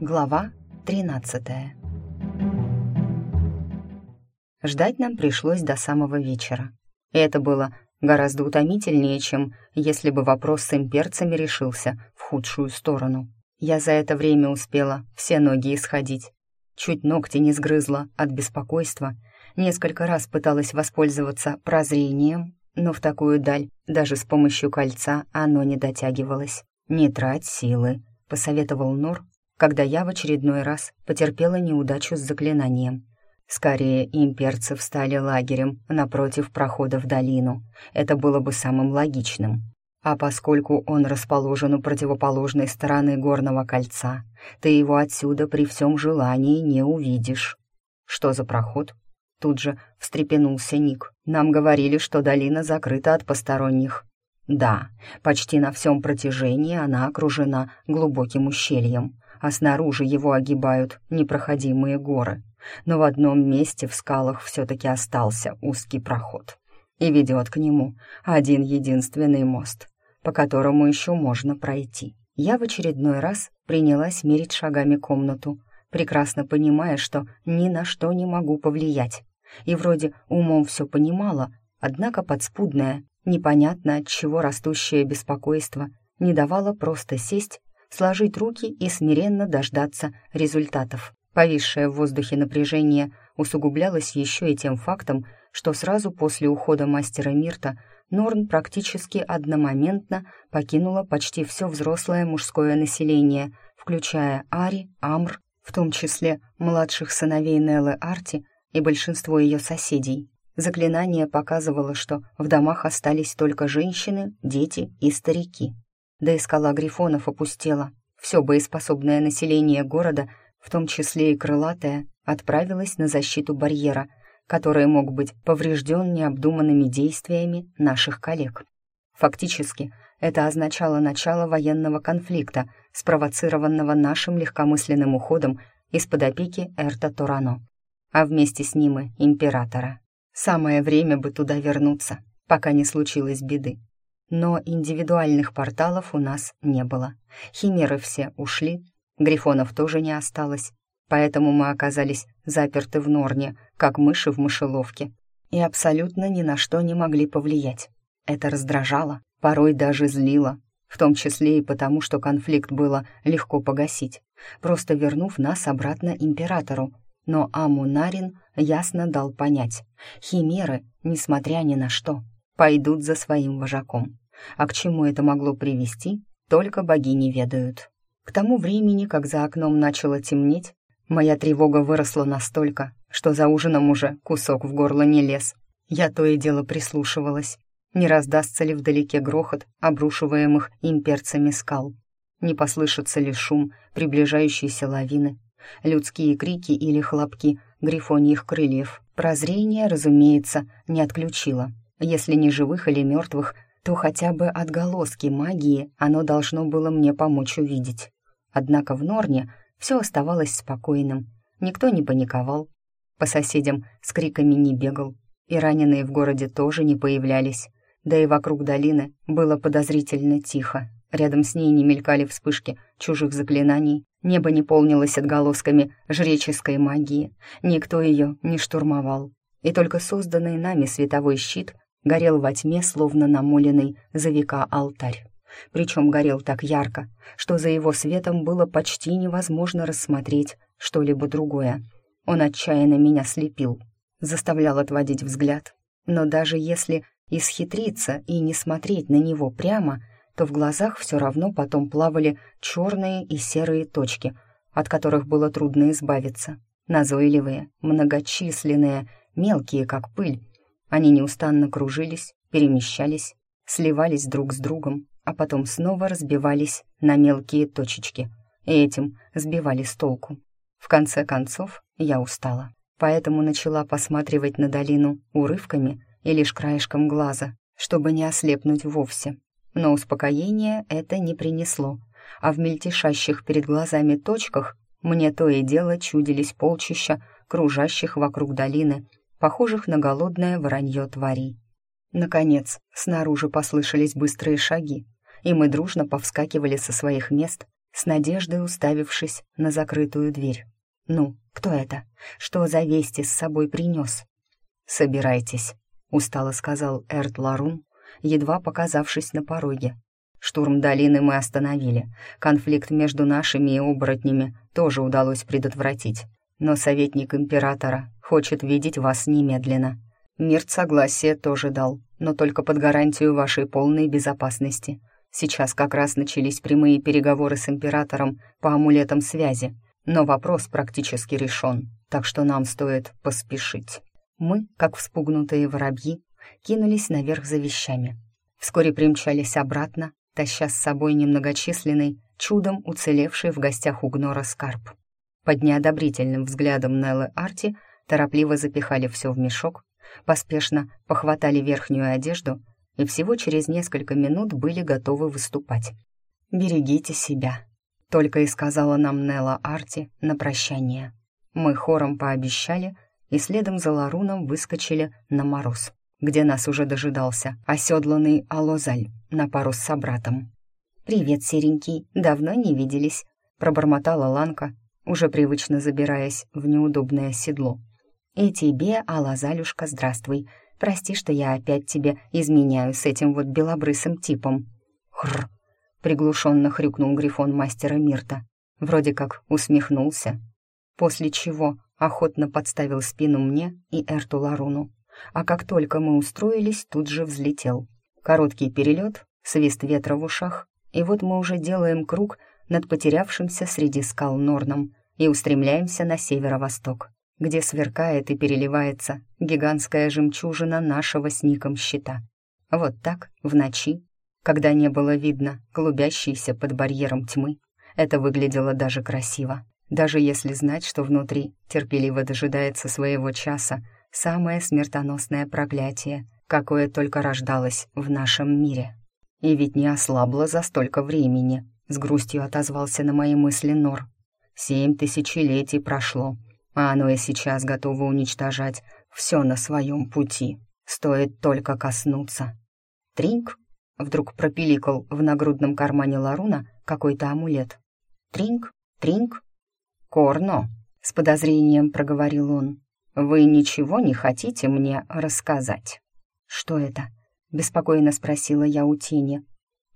Глава 13 Ждать нам пришлось до самого вечера. И это было гораздо утомительнее, чем если бы вопрос с имперцами решился в худшую сторону. Я за это время успела все ноги исходить. Чуть ногти не сгрызла от беспокойства, несколько раз пыталась воспользоваться прозрением, но в такую даль даже с помощью кольца оно не дотягивалось. «Не трать силы», — посоветовал Нор, когда я в очередной раз потерпела неудачу с заклинанием. Скорее, имперцы встали лагерем напротив прохода в долину. Это было бы самым логичным. А поскольку он расположен у противоположной стороны горного кольца, ты его отсюда при всем желании не увидишь. Что за проход? Тут же встрепенулся Ник. Нам говорили, что долина закрыта от посторонних. Да, почти на всем протяжении она окружена глубоким ущельем, а снаружи его огибают непроходимые горы. Но в одном месте в скалах все-таки остался узкий проход. И ведет к нему один единственный мост, по которому еще можно пройти. Я в очередной раз принялась мерить шагами комнату, прекрасно понимая, что ни на что не могу повлиять. И вроде умом все понимала, однако подспудное, непонятно от чего растущее беспокойство не давало просто сесть, сложить руки и смиренно дождаться результатов. Повисшее в воздухе напряжение усугублялось еще и тем фактом, что сразу после ухода мастера Мирта Норн практически одномоментно покинула почти все взрослое мужское население, включая Ари, Амр, в том числе младших сыновей Неллы Арти и большинство ее соседей. Заклинание показывало, что в домах остались только женщины, дети и старики. Да и скала Грифонов опустела. Все боеспособное население города, в том числе и крылатое, отправилось на защиту барьера, который мог быть поврежден необдуманными действиями наших коллег. Фактически, это означало начало военного конфликта, спровоцированного нашим легкомысленным уходом из-под опеки Эрта Турано а вместе с ним и императора. Самое время бы туда вернуться, пока не случилось беды. Но индивидуальных порталов у нас не было. Химеры все ушли, грифонов тоже не осталось, поэтому мы оказались заперты в Норне, как мыши в мышеловке, и абсолютно ни на что не могли повлиять. Это раздражало, порой даже злило, в том числе и потому, что конфликт было легко погасить, просто вернув нас обратно императору, но Амунарин ясно дал понять, химеры, несмотря ни на что, пойдут за своим вожаком. А к чему это могло привести, только богини ведают. К тому времени, как за окном начало темнеть, моя тревога выросла настолько, что за ужином уже кусок в горло не лез. Я то и дело прислушивалась, не раздастся ли вдалеке грохот обрушиваемых имперцами скал, не послышится ли шум приближающейся лавины, людские крики или хлопки грифоньих крыльев. Прозрение, разумеется, не отключило. Если не живых или мертвых, то хотя бы отголоски магии оно должно было мне помочь увидеть. Однако в Норне все оставалось спокойным. Никто не паниковал, по соседям с криками не бегал, и раненые в городе тоже не появлялись. Да и вокруг долины было подозрительно тихо. Рядом с ней не мелькали вспышки чужих заклинаний, Небо не полнилось отголосками жреческой магии, никто ее не штурмовал. И только созданный нами световой щит горел во тьме, словно намоленный за века алтарь. Причем горел так ярко, что за его светом было почти невозможно рассмотреть что-либо другое. Он отчаянно меня слепил, заставлял отводить взгляд. Но даже если исхитриться и не смотреть на него прямо — то в глазах все равно потом плавали черные и серые точки, от которых было трудно избавиться. Назойливые, многочисленные, мелкие, как пыль. Они неустанно кружились, перемещались, сливались друг с другом, а потом снова разбивались на мелкие точечки, и этим сбивали с толку. В конце концов, я устала, поэтому начала посматривать на долину урывками и лишь краешком глаза, чтобы не ослепнуть вовсе. Но успокоения это не принесло, а в мельтешащих перед глазами точках мне то и дело чудились полчища, кружащих вокруг долины, похожих на голодное воронье тварей. Наконец, снаружи послышались быстрые шаги, и мы дружно повскакивали со своих мест, с надеждой уставившись на закрытую дверь. «Ну, кто это? Что за вести с собой принес?» «Собирайтесь», — устало сказал Эрт Ларун, едва показавшись на пороге. Штурм долины мы остановили. Конфликт между нашими и оборотнями тоже удалось предотвратить. Но советник императора хочет видеть вас немедленно. Мирт согласие тоже дал, но только под гарантию вашей полной безопасности. Сейчас как раз начались прямые переговоры с императором по амулетам связи, но вопрос практически решен, так что нам стоит поспешить. Мы, как вспугнутые воробьи, кинулись наверх за вещами. Вскоре примчались обратно, таща с собой немногочисленный, чудом уцелевший в гостях у Гнора скарб. Под неодобрительным взглядом Неллы Арти торопливо запихали все в мешок, поспешно похватали верхнюю одежду и всего через несколько минут были готовы выступать. «Берегите себя», — только и сказала нам Нелла Арти на прощание. Мы хором пообещали и следом за Ларуном выскочили на мороз где нас уже дожидался оседланный Алозаль на пару с собратом. «Привет, серенький, давно не виделись», — пробормотала Ланка, уже привычно забираясь в неудобное седло. «И тебе, Алазалюшка, здравствуй. Прости, что я опять тебе изменяю с этим вот белобрысым типом». «Хрр!» — приглушенно хрюкнул грифон мастера Мирта. Вроде как усмехнулся, после чего охотно подставил спину мне и Эрту Ларуну а как только мы устроились, тут же взлетел. Короткий перелет, свист ветра в ушах, и вот мы уже делаем круг над потерявшимся среди скал Норном и устремляемся на северо-восток, где сверкает и переливается гигантская жемчужина нашего с Ником щита. Вот так, в ночи, когда не было видно клубящейся под барьером тьмы, это выглядело даже красиво. Даже если знать, что внутри терпеливо дожидается своего часа самое смертоносное проклятие, какое только рождалось в нашем мире. И ведь не ослабло за столько времени, с грустью отозвался на мои мысли Нор. Семь тысячелетий прошло, а оно и сейчас готово уничтожать все на своем пути. Стоит только коснуться. Тринк вдруг пропиликал в нагрудном кармане Ларуна какой-то амулет. Тринк, тринк. Корно, с подозрением проговорил он. «Вы ничего не хотите мне рассказать?» «Что это?» — беспокойно спросила я у тени.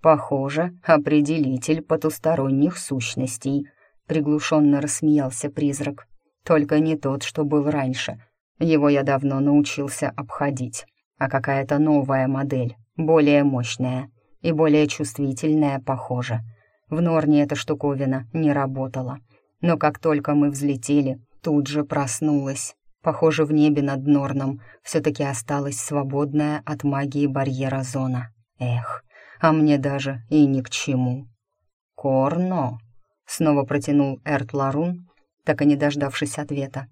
«Похоже, определитель потусторонних сущностей», — приглушенно рассмеялся призрак. «Только не тот, что был раньше. Его я давно научился обходить. А какая-то новая модель, более мощная и более чувствительная, похоже. В Норне эта штуковина не работала. Но как только мы взлетели, тут же проснулась. Похоже, в небе над Норном все-таки осталась свободная от магии барьера зона. Эх, а мне даже и ни к чему. «Корно!» — снова протянул Эрт Ларун, так и не дождавшись ответа.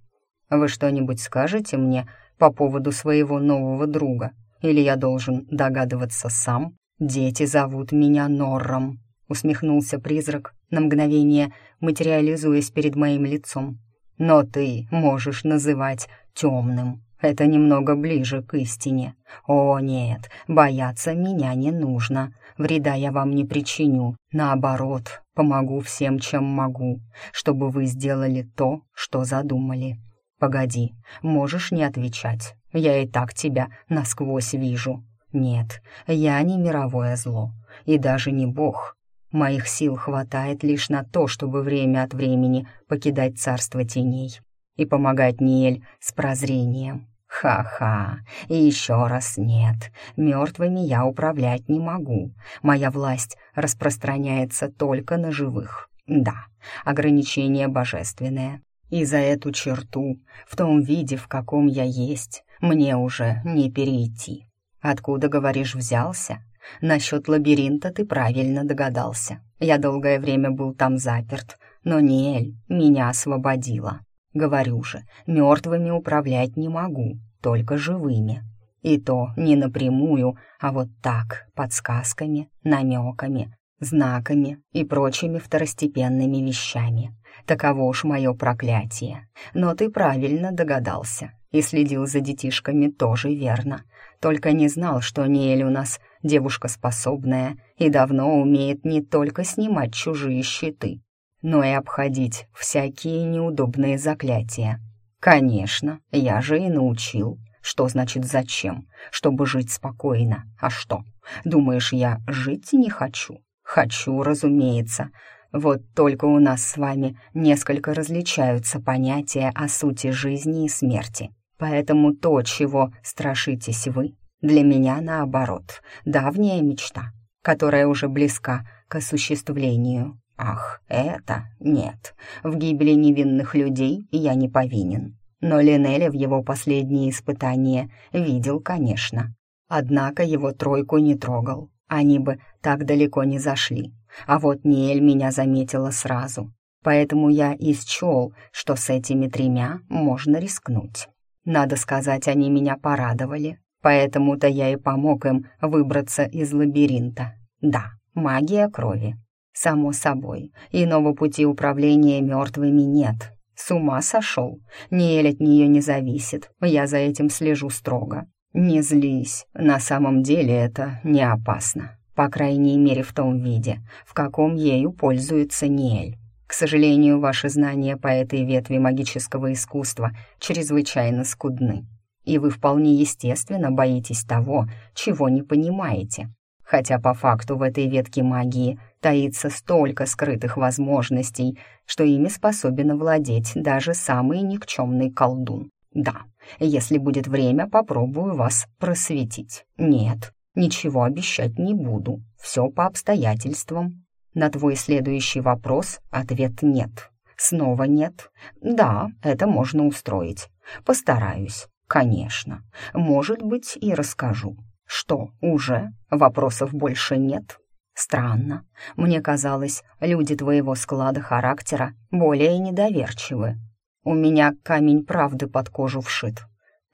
«Вы что-нибудь скажете мне по поводу своего нового друга? Или я должен догадываться сам? Дети зовут меня Норром», — усмехнулся призрак, на мгновение материализуясь перед моим лицом но ты можешь называть темным. Это немного ближе к истине. О, нет, бояться меня не нужно. Вреда я вам не причиню. Наоборот, помогу всем, чем могу, чтобы вы сделали то, что задумали. Погоди, можешь не отвечать. Я и так тебя насквозь вижу. Нет, я не мировое зло, и даже не бог. Моих сил хватает лишь на то, чтобы время от времени покидать царство теней и помогать Ниэль с прозрением. Ха-ха, и еще раз нет, мертвыми я управлять не могу. Моя власть распространяется только на живых. Да, ограничение божественное. И за эту черту, в том виде, в каком я есть, мне уже не перейти. Откуда, говоришь, взялся? Насчет лабиринта ты правильно догадался. Я долгое время был там заперт, но Ниэль меня освободила. Говорю же, мертвыми управлять не могу, только живыми. И то не напрямую, а вот так, подсказками, намеками, знаками и прочими второстепенными вещами. Таково уж мое проклятие. Но ты правильно догадался и следил за детишками тоже верно. Только не знал, что Ниэль у нас девушка способная и давно умеет не только снимать чужие щиты, но и обходить всякие неудобные заклятия. Конечно, я же и научил. Что значит зачем? Чтобы жить спокойно. А что? Думаешь, я жить не хочу? Хочу, разумеется. Вот только у нас с вами несколько различаются понятия о сути жизни и смерти. Поэтому то, чего страшитесь вы, для меня, наоборот, давняя мечта, которая уже близка к осуществлению. Ах, это нет. В гибели невинных людей я не повинен. Но Линеля в его последние испытания видел, конечно. Однако его тройку не трогал. Они бы так далеко не зашли. А вот Ниэль меня заметила сразу. Поэтому я и счел, что с этими тремя можно рискнуть. Надо сказать, они меня порадовали. Поэтому-то я и помог им выбраться из лабиринта. Да, магия крови. Само собой, иного пути управления мертвыми нет. С ума сошел. Ниэль от нее не зависит, я за этим слежу строго. Не злись, на самом деле это не опасно. По крайней мере в том виде, в каком ею пользуется Ниэль. К сожалению, ваши знания по этой ветви магического искусства чрезвычайно скудны и вы вполне естественно боитесь того, чего не понимаете. Хотя по факту в этой ветке магии таится столько скрытых возможностей, что ими способен овладеть даже самый никчемный колдун. Да, если будет время, попробую вас просветить. Нет, ничего обещать не буду, все по обстоятельствам. На твой следующий вопрос ответ нет. Снова нет. Да, это можно устроить. Постараюсь. «Конечно. Может быть, и расскажу. Что, уже? Вопросов больше нет?» «Странно. Мне казалось, люди твоего склада характера более недоверчивы. У меня камень правды под кожу вшит».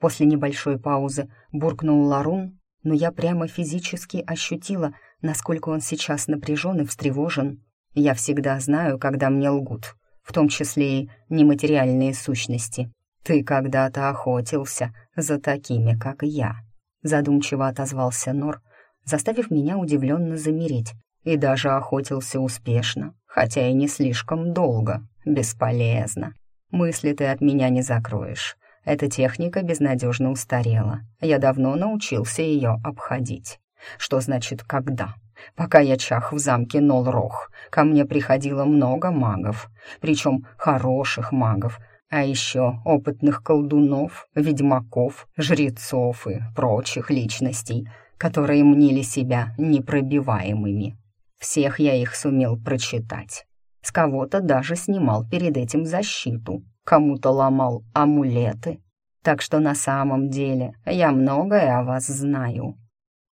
После небольшой паузы буркнул Ларун, но я прямо физически ощутила, насколько он сейчас напряжен и встревожен. Я всегда знаю, когда мне лгут, в том числе и нематериальные сущности. «Ты когда-то охотился за такими, как я», — задумчиво отозвался Нор, заставив меня удивленно замереть, и даже охотился успешно, хотя и не слишком долго, бесполезно. Мысли ты от меня не закроешь. Эта техника безнадежно устарела. Я давно научился ее обходить. Что значит «когда»? Пока я чах в замке Нолрох, ко мне приходило много магов, причем хороших магов, а еще опытных колдунов, ведьмаков, жрецов и прочих личностей, которые мнили себя непробиваемыми. Всех я их сумел прочитать. С кого-то даже снимал перед этим защиту, кому-то ломал амулеты. Так что на самом деле я многое о вас знаю».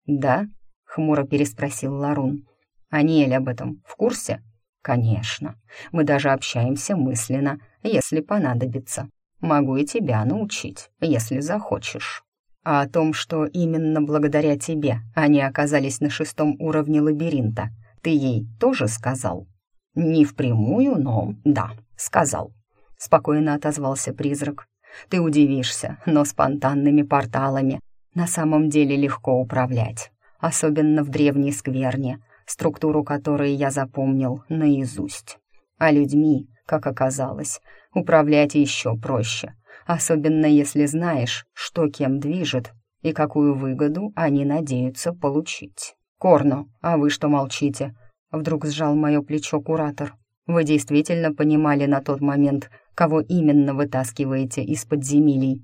«Да?» — хмуро переспросил Ларун. «Аниэль об этом в курсе?» «Конечно. Мы даже общаемся мысленно, если понадобится. Могу и тебя научить, если захочешь. А о том, что именно благодаря тебе они оказались на шестом уровне лабиринта, ты ей тоже сказал? Не впрямую, но да, сказал. Спокойно отозвался призрак. Ты удивишься, но спонтанными порталами на самом деле легко управлять, особенно в древней скверне, структуру которой я запомнил наизусть. А людьми как оказалось, управлять еще проще, особенно если знаешь, что кем движет и какую выгоду они надеются получить. «Корно, а вы что молчите?» Вдруг сжал мое плечо куратор. «Вы действительно понимали на тот момент, кого именно вытаскиваете из подземелий?»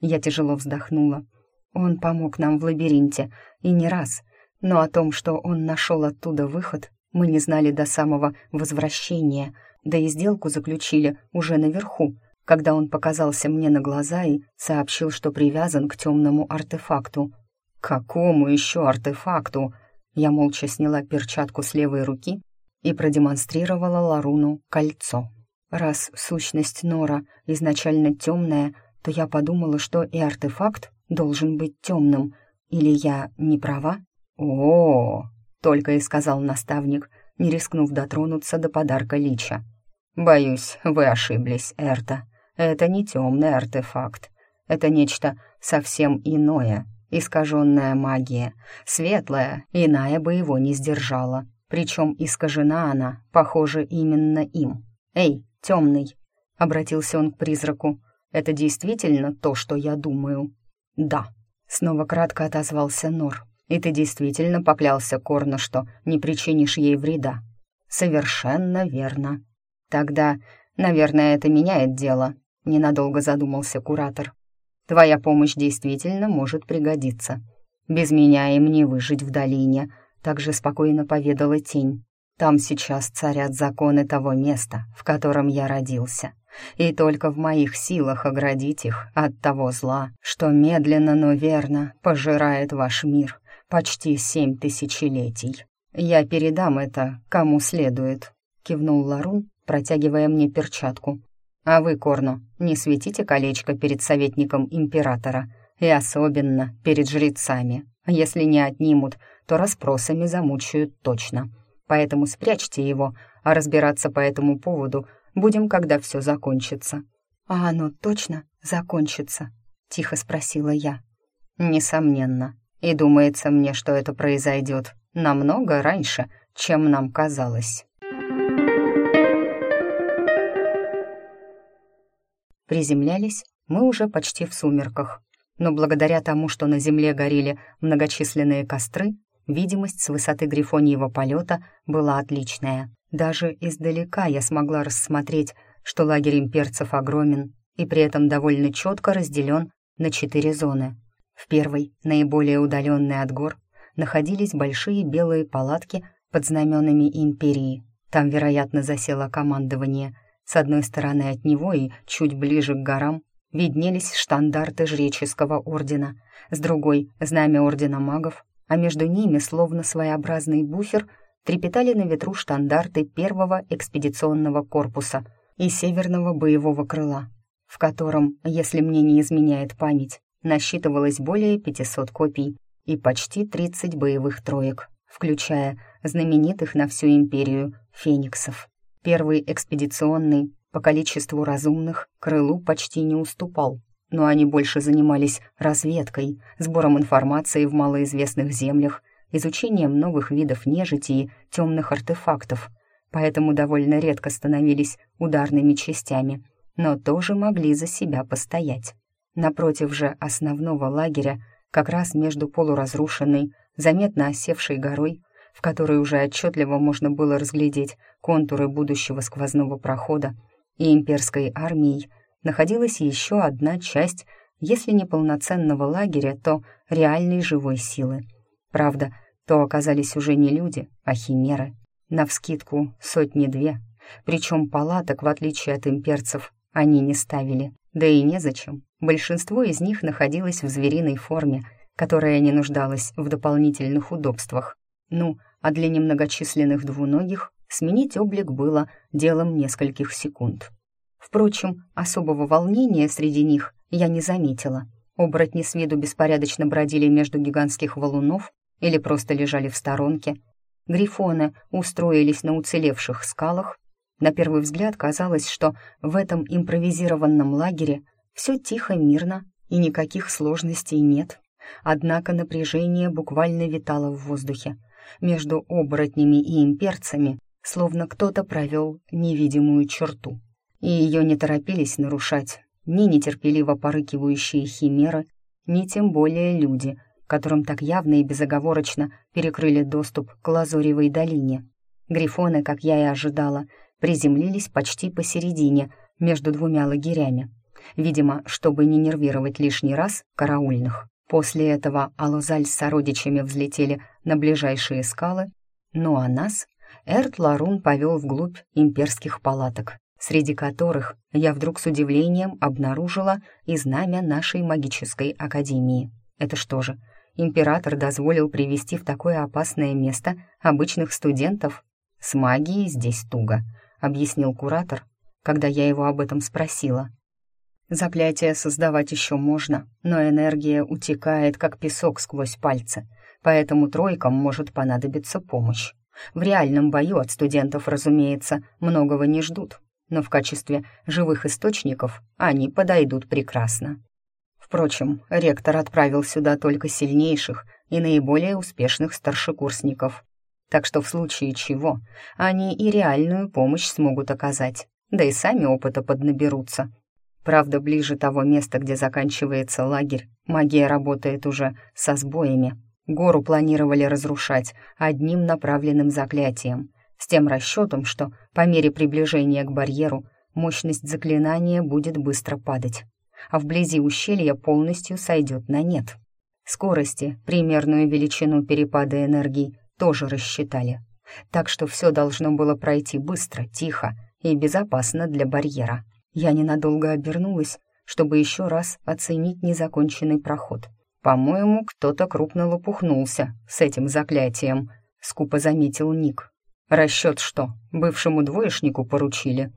Я тяжело вздохнула. Он помог нам в лабиринте, и не раз. Но о том, что он нашел оттуда выход, мы не знали до самого возвращения — да и сделку заключили уже наверху, когда он показался мне на глаза и сообщил, что привязан к темному артефакту. «Какому еще артефакту?» Я молча сняла перчатку с левой руки и продемонстрировала Ларуну кольцо. Раз сущность Нора изначально темная, то я подумала, что и артефакт должен быть темным. Или я не права? О, -о, только и сказал наставник, не рискнув дотронуться до подарка Лича. «Боюсь, вы ошиблись, Эрта. Это не темный артефакт. Это нечто совсем иное, искаженная магия, светлая, иная бы его не сдержала. Причем искажена она, похоже, именно им. «Эй, темный!» — обратился он к призраку. «Это действительно то, что я думаю?» «Да», — снова кратко отозвался Нор. «И ты действительно поклялся Корна, что не причинишь ей вреда?» «Совершенно верно». «Тогда, наверное, это меняет дело», — ненадолго задумался куратор. «Твоя помощь действительно может пригодиться. Без меня им не выжить в долине», — также спокойно поведала тень. «Там сейчас царят законы того места, в котором я родился, и только в моих силах оградить их от того зла, что медленно, но верно пожирает ваш мир почти семь тысячелетий. Я передам это кому следует», — кивнул Ларун, протягивая мне перчатку. «А вы, Корно, не светите колечко перед советником императора, и особенно перед жрецами. Если не отнимут, то расспросами замучают точно. Поэтому спрячьте его, а разбираться по этому поводу будем, когда все закончится». «А оно точно закончится?» — тихо спросила я. «Несомненно. И думается мне, что это произойдет намного раньше, чем нам казалось». Приземлялись мы уже почти в сумерках, но благодаря тому, что на земле горели многочисленные костры, видимость с высоты грифоньего полета была отличная. Даже издалека я смогла рассмотреть, что лагерь имперцев огромен и при этом довольно четко разделен на четыре зоны. В первой, наиболее удаленной от гор, находились большие белые палатки под знаменами империи. Там, вероятно, засело командование — с одной стороны от него и чуть ближе к горам виднелись штандарты жреческого ордена, с другой — знамя ордена магов, а между ними, словно своеобразный буфер, трепетали на ветру штандарты первого экспедиционного корпуса и северного боевого крыла, в котором, если мне не изменяет память, насчитывалось более 500 копий и почти 30 боевых троек, включая знаменитых на всю империю фениксов. Первый экспедиционный по количеству разумных крылу почти не уступал, но они больше занимались разведкой, сбором информации в малоизвестных землях, изучением новых видов нежити и темных артефактов, поэтому довольно редко становились ударными частями, но тоже могли за себя постоять. Напротив же основного лагеря, как раз между полуразрушенной, заметно осевшей горой, в которой уже отчетливо можно было разглядеть контуры будущего сквозного прохода, и имперской армией находилась еще одна часть, если не полноценного лагеря, то реальной живой силы. Правда, то оказались уже не люди, а химеры. Навскидку сотни-две. Причем палаток, в отличие от имперцев, они не ставили. Да и незачем. Большинство из них находилось в звериной форме, которая не нуждалась в дополнительных удобствах. Ну, а для немногочисленных двуногих сменить облик было делом нескольких секунд. Впрочем, особого волнения среди них я не заметила. Оборотни с виду беспорядочно бродили между гигантских валунов или просто лежали в сторонке. Грифоны устроились на уцелевших скалах. На первый взгляд казалось, что в этом импровизированном лагере все тихо, мирно и никаких сложностей нет. Однако напряжение буквально витало в воздухе между оборотнями и имперцами, словно кто-то провел невидимую черту. И ее не торопились нарушать ни нетерпеливо порыкивающие химеры, ни тем более люди, которым так явно и безоговорочно перекрыли доступ к Лазуревой долине. Грифоны, как я и ожидала, приземлились почти посередине, между двумя лагерями. Видимо, чтобы не нервировать лишний раз караульных. После этого Алузаль с сородичами взлетели на ближайшие скалы, ну а нас Эрт Ларун повел вглубь имперских палаток, среди которых я вдруг с удивлением обнаружила и знамя нашей магической академии. Это что же, император дозволил привести в такое опасное место обычных студентов? С магией здесь туго, объяснил куратор, когда я его об этом спросила. Заклятие создавать еще можно, но энергия утекает, как песок сквозь пальцы, поэтому тройкам может понадобиться помощь. В реальном бою от студентов, разумеется, многого не ждут, но в качестве живых источников они подойдут прекрасно. Впрочем, ректор отправил сюда только сильнейших и наиболее успешных старшекурсников. Так что в случае чего они и реальную помощь смогут оказать, да и сами опыта поднаберутся. Правда, ближе того места, где заканчивается лагерь, магия работает уже со сбоями. Гору планировали разрушать одним направленным заклятием, с тем расчетом, что по мере приближения к барьеру мощность заклинания будет быстро падать, а вблизи ущелья полностью сойдет на нет. Скорости, примерную величину перепада энергии тоже рассчитали. Так что все должно было пройти быстро, тихо и безопасно для барьера. Я ненадолго обернулась, чтобы еще раз оценить незаконченный проход. «По-моему, кто-то крупно лопухнулся с этим заклятием», — скупо заметил Ник. «Расчет что, бывшему двоечнику поручили?»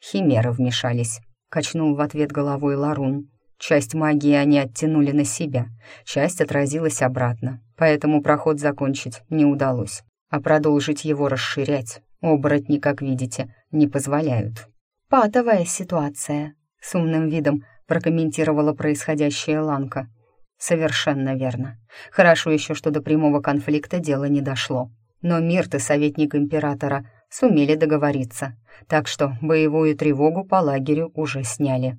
«Химеры вмешались», — качнул в ответ головой Ларун. Часть магии они оттянули на себя, часть отразилась обратно, поэтому проход закончить не удалось. А продолжить его расширять оборотни, как видите, не позволяют. «Патовая ситуация», — с умным видом прокомментировала происходящее Ланка. «Совершенно верно. Хорошо еще, что до прямого конфликта дело не дошло. Но Мирт и советник императора сумели договориться, так что боевую тревогу по лагерю уже сняли».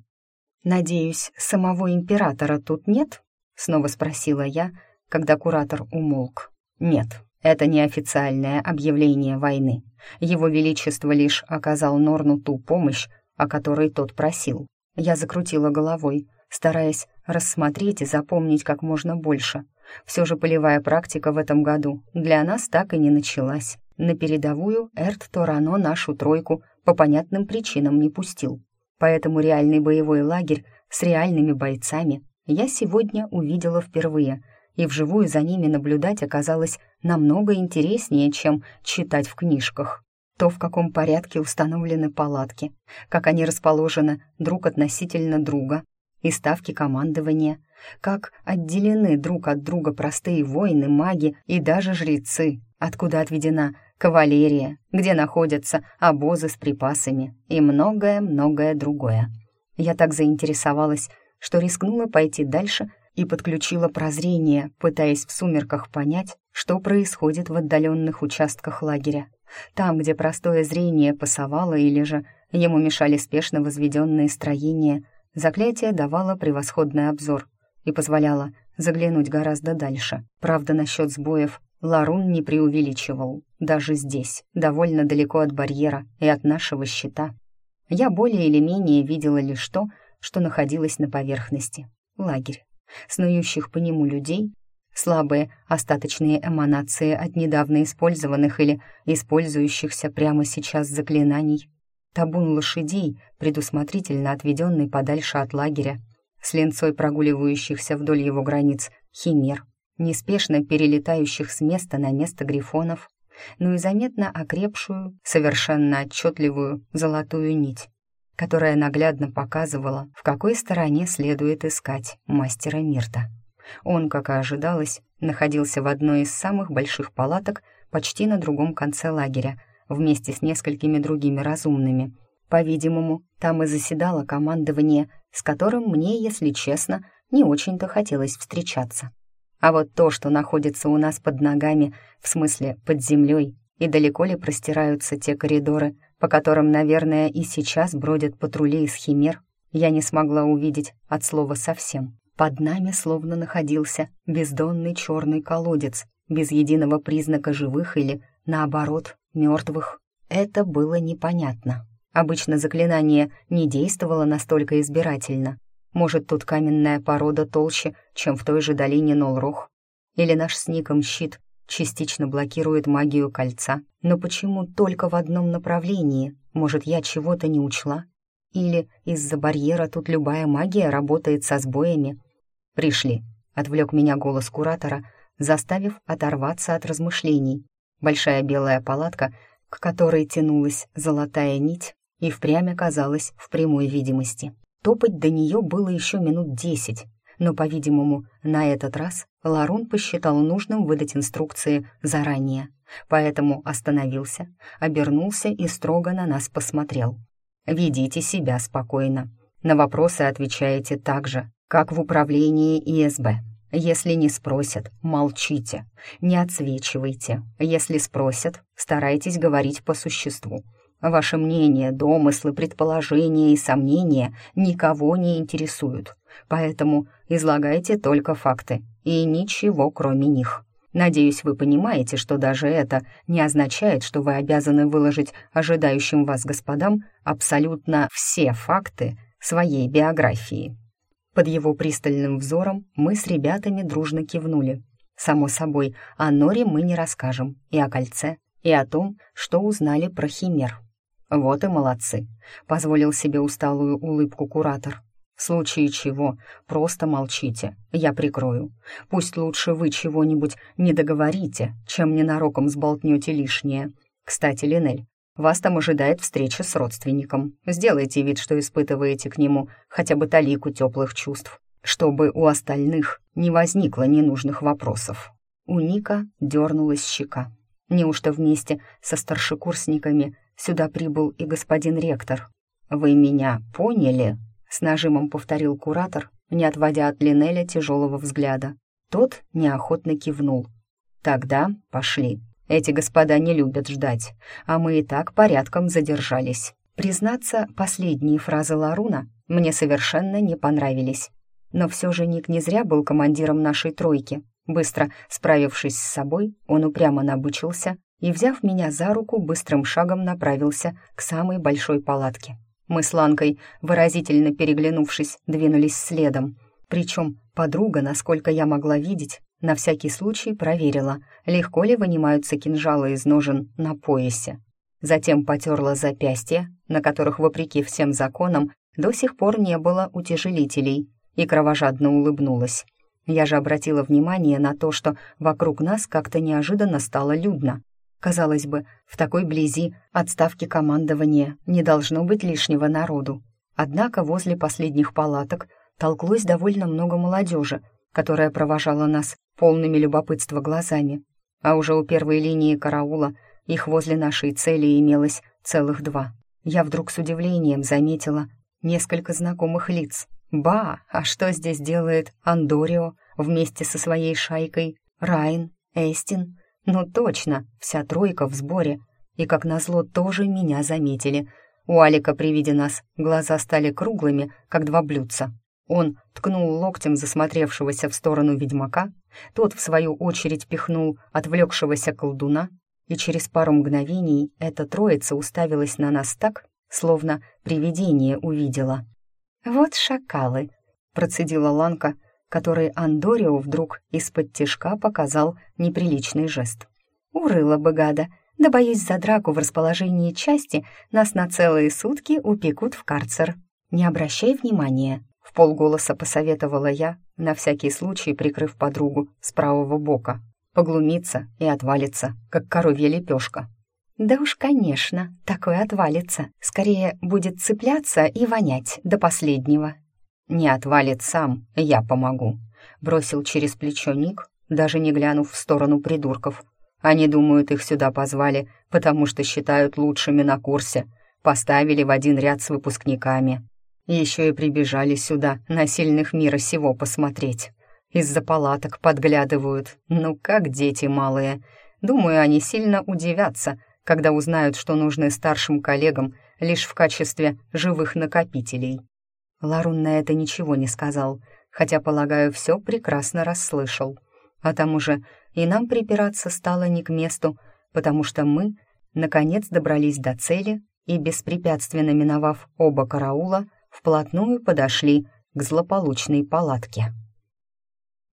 «Надеюсь, самого императора тут нет?» — снова спросила я, когда куратор умолк. «Нет, это неофициальное объявление войны. Его Величество лишь оказал Норну ту помощь, о которой тот просил. Я закрутила головой, стараясь рассмотреть и запомнить как можно больше. Все же полевая практика в этом году для нас так и не началась. На передовую Эрт Торано нашу тройку по понятным причинам не пустил. Поэтому реальный боевой лагерь с реальными бойцами я сегодня увидела впервые — и вживую за ними наблюдать оказалось намного интереснее, чем читать в книжках. То, в каком порядке установлены палатки, как они расположены друг относительно друга, и ставки командования, как отделены друг от друга простые воины, маги и даже жрецы, откуда отведена кавалерия, где находятся обозы с припасами и многое-многое другое. Я так заинтересовалась, что рискнула пойти дальше и подключила прозрение, пытаясь в сумерках понять, что происходит в отдаленных участках лагеря. Там, где простое зрение пасовало или же ему мешали спешно возведенные строения, заклятие давало превосходный обзор и позволяло заглянуть гораздо дальше. Правда, насчет сбоев Ларун не преувеличивал. Даже здесь, довольно далеко от барьера и от нашего щита. Я более или менее видела лишь то, что находилось на поверхности. Лагерь снующих по нему людей, слабые остаточные эманации от недавно использованных или использующихся прямо сейчас заклинаний, табун лошадей, предусмотрительно отведенный подальше от лагеря, с ленцой прогуливающихся вдоль его границ химер, неспешно перелетающих с места на место грифонов, ну и заметно окрепшую, совершенно отчетливую золотую нить, которая наглядно показывала, в какой стороне следует искать мастера Мирта. Он, как и ожидалось, находился в одной из самых больших палаток почти на другом конце лагеря, вместе с несколькими другими разумными. По-видимому, там и заседало командование, с которым мне, если честно, не очень-то хотелось встречаться. А вот то, что находится у нас под ногами, в смысле под землей, и далеко ли простираются те коридоры, по которым, наверное, и сейчас бродят патрули из химер, я не смогла увидеть от слова совсем. Под нами словно находился бездонный черный колодец, без единого признака живых или, наоборот, мертвых. Это было непонятно. Обычно заклинание не действовало настолько избирательно. Может, тут каменная порода толще, чем в той же долине Нолрох? Или наш с Ником щит частично блокирует магию кольца. Но почему только в одном направлении? Может, я чего-то не учла? Или из-за барьера тут любая магия работает со сбоями? «Пришли», — отвлек меня голос куратора, заставив оторваться от размышлений. Большая белая палатка, к которой тянулась золотая нить, и впрямь оказалась в прямой видимости. Топать до нее было еще минут десять, но, по-видимому, на этот раз Ларун посчитал нужным выдать инструкции заранее, поэтому остановился, обернулся и строго на нас посмотрел. «Ведите себя спокойно. На вопросы отвечаете так же, как в управлении ИСБ. Если не спросят, молчите, не отсвечивайте. Если спросят, старайтесь говорить по существу. Ваше мнение, домыслы, предположения и сомнения никого не интересуют, поэтому излагайте только факты и ничего кроме них. Надеюсь, вы понимаете, что даже это не означает, что вы обязаны выложить ожидающим вас господам абсолютно все факты своей биографии. Под его пристальным взором мы с ребятами дружно кивнули. Само собой, о Норе мы не расскажем, и о кольце, и о том, что узнали про химер. Вот и молодцы, позволил себе усталую улыбку куратор. В случае чего, просто молчите, я прикрою. Пусть лучше вы чего-нибудь не договорите, чем ненароком сболтнете лишнее. Кстати, Линель, вас там ожидает встреча с родственником. Сделайте вид, что испытываете к нему хотя бы талику теплых чувств, чтобы у остальных не возникло ненужных вопросов. У Ника дернулась щека. Неужто вместе со старшекурсниками сюда прибыл и господин ректор? «Вы меня поняли?» — с нажимом повторил куратор, не отводя от Линеля тяжелого взгляда. Тот неохотно кивнул. «Тогда пошли. Эти господа не любят ждать, а мы и так порядком задержались». Признаться, последние фразы Ларуна мне совершенно не понравились. Но все же Ник не зря был командиром нашей тройки. Быстро справившись с собой, он упрямо набычился и, взяв меня за руку, быстрым шагом направился к самой большой палатке. Мы с Ланкой, выразительно переглянувшись, двинулись следом. Причем подруга, насколько я могла видеть, на всякий случай проверила, легко ли вынимаются кинжалы из ножен на поясе. Затем потерла запястья, на которых, вопреки всем законам, до сих пор не было утяжелителей, и кровожадно улыбнулась. Я же обратила внимание на то, что вокруг нас как-то неожиданно стало людно. Казалось бы, в такой близи отставки командования не должно быть лишнего народу. Однако возле последних палаток толклось довольно много молодежи, которая провожала нас полными любопытства глазами. А уже у первой линии караула их возле нашей цели имелось целых два. Я вдруг с удивлением заметила несколько знакомых лиц. Ба, а что здесь делает Андорио вместе со своей шайкой? Райн, Эстин, ну точно, вся тройка в сборе. И, как назло, тоже меня заметили. У Алика при виде нас глаза стали круглыми, как два блюдца. Он ткнул локтем засмотревшегося в сторону ведьмака, тот, в свою очередь, пихнул отвлекшегося колдуна, и через пару мгновений эта троица уставилась на нас так, словно привидение увидела. «Вот шакалы», — процедила Ланка, который Андорио вдруг из-под тишка показал неприличный жест. «Урыла бы гада, да, боюсь, за драку в расположении части нас на целые сутки упекут в карцер. Не обращай внимания», — в полголоса посоветовала я, на всякий случай прикрыв подругу с правого бока. Поглумится и отвалится, как коровья лепешка. «Да уж, конечно, такое отвалится. Скорее будет цепляться и вонять до последнего», «Не отвалит сам, я помогу», — бросил через плечо Ник, даже не глянув в сторону придурков. «Они думают, их сюда позвали, потому что считают лучшими на курсе, поставили в один ряд с выпускниками. Еще и прибежали сюда на сильных мира сего посмотреть. Из-за палаток подглядывают, ну как дети малые. Думаю, они сильно удивятся, когда узнают, что нужны старшим коллегам лишь в качестве живых накопителей». Ларун на это ничего не сказал, хотя, полагаю, все прекрасно расслышал. А там уже и нам припираться стало не к месту, потому что мы, наконец, добрались до цели и, беспрепятственно миновав оба караула, вплотную подошли к злополучной палатке.